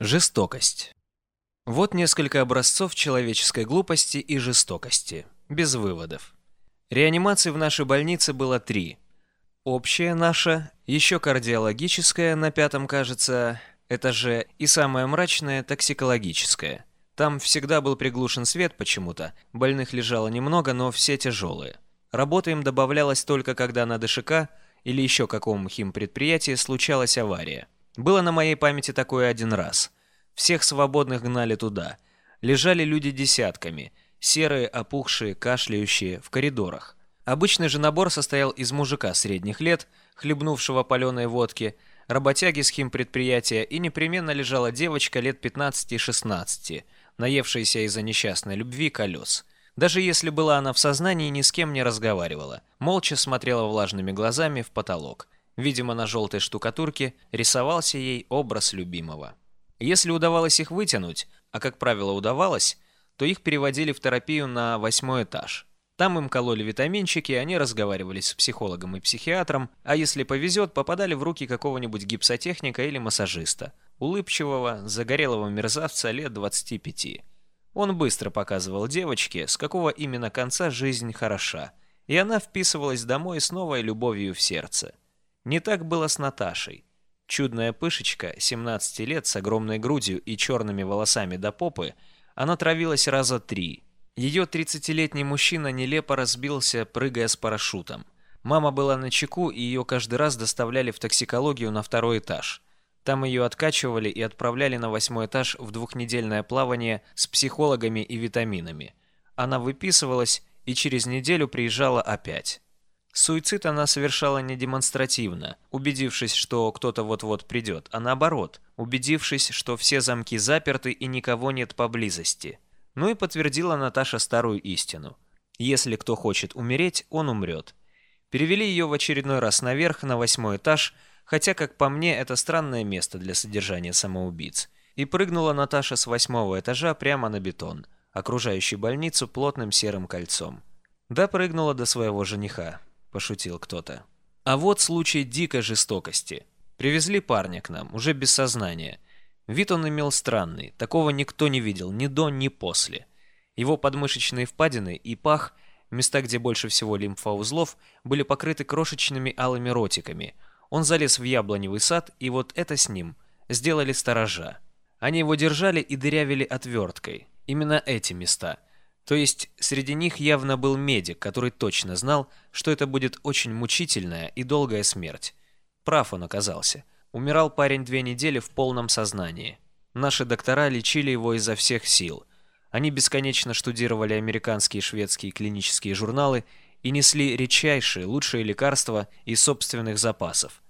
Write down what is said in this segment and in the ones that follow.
Жестокость. Вот несколько образцов человеческой глупости и жестокости, без выводов. Реанимаций в нашей больнице было три. Общая наша, еще кардиологическая на пятом, кажется, этаже, и самая мрачная токсикологическая. Там всегда был приглушен свет почему-то, больных лежало немного, но все тяжелые. Работа им добавлялась только когда на ДШК или еще каком химпредприятии случалась авария. Было на моей памяти такое один раз. Всех свободных гнали туда. Лежали люди десятками, серые, опухшие, кашляющие, в коридорах. Обычный же набор состоял из мужика средних лет, хлебнувшего паленой водки, работяги с химпредприятия и непременно лежала девочка лет 15-16, наевшаяся из-за несчастной любви колес. Даже если была она в сознании, ни с кем не разговаривала. Молча смотрела влажными глазами в потолок. Видимо, на желтой штукатурке рисовался ей образ любимого. Если удавалось их вытянуть, а как правило удавалось, то их переводили в терапию на восьмой этаж. Там им кололи витаминчики, они разговаривали с психологом и психиатром, а если повезет, попадали в руки какого-нибудь гипсотехника или массажиста, улыбчивого, загорелого мерзавца лет 25. Он быстро показывал девочке, с какого именно конца жизнь хороша, и она вписывалась домой с новой любовью в сердце. Не так было с Наташей. Чудная пышечка, 17 лет, с огромной грудью и черными волосами до попы, она травилась раза три. Ее 30-летний мужчина нелепо разбился, прыгая с парашютом. Мама была на чеку, и ее каждый раз доставляли в токсикологию на второй этаж. Там ее откачивали и отправляли на восьмой этаж в двухнедельное плавание с психологами и витаминами. Она выписывалась и через неделю приезжала опять. Суицид она совершала не демонстративно, убедившись, что кто-то вот-вот придет, а наоборот, убедившись, что все замки заперты и никого нет поблизости. Ну и подтвердила Наташа старую истину. Если кто хочет умереть, он умрет. Перевели ее в очередной раз наверх, на восьмой этаж, хотя, как по мне, это странное место для содержания самоубийц. И прыгнула Наташа с восьмого этажа прямо на бетон, окружающий больницу плотным серым кольцом. Да прыгнула до своего жениха, – пошутил кто-то. А вот случай дикой жестокости. Привезли парня к нам, уже без сознания. Вид он имел странный, такого никто не видел ни до, ни после. Его подмышечные впадины и пах, места, где больше всего лимфоузлов, были покрыты крошечными алыми ротиками. Он залез в яблоневый сад, и вот это с ним. Сделали сторожа. Они его держали и дырявили отверткой. Именно эти места – то есть среди них явно был медик, который точно знал, что это будет очень мучительная и долгая смерть. Прав он оказался. Умирал парень две недели в полном сознании. Наши доктора лечили его изо всех сил. Они бесконечно штудировали американские и шведские клинические журналы и несли редчайшие, лучшие лекарства из собственных запасов.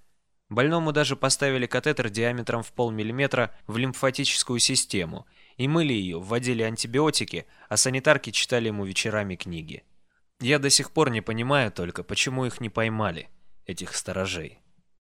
Больному даже поставили катетер диаметром в полмиллиметра в лимфатическую систему – и мыли ее, вводили антибиотики, а санитарки читали ему вечерами книги. Я до сих пор не понимаю только, почему их не поймали, этих сторожей.